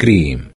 cream.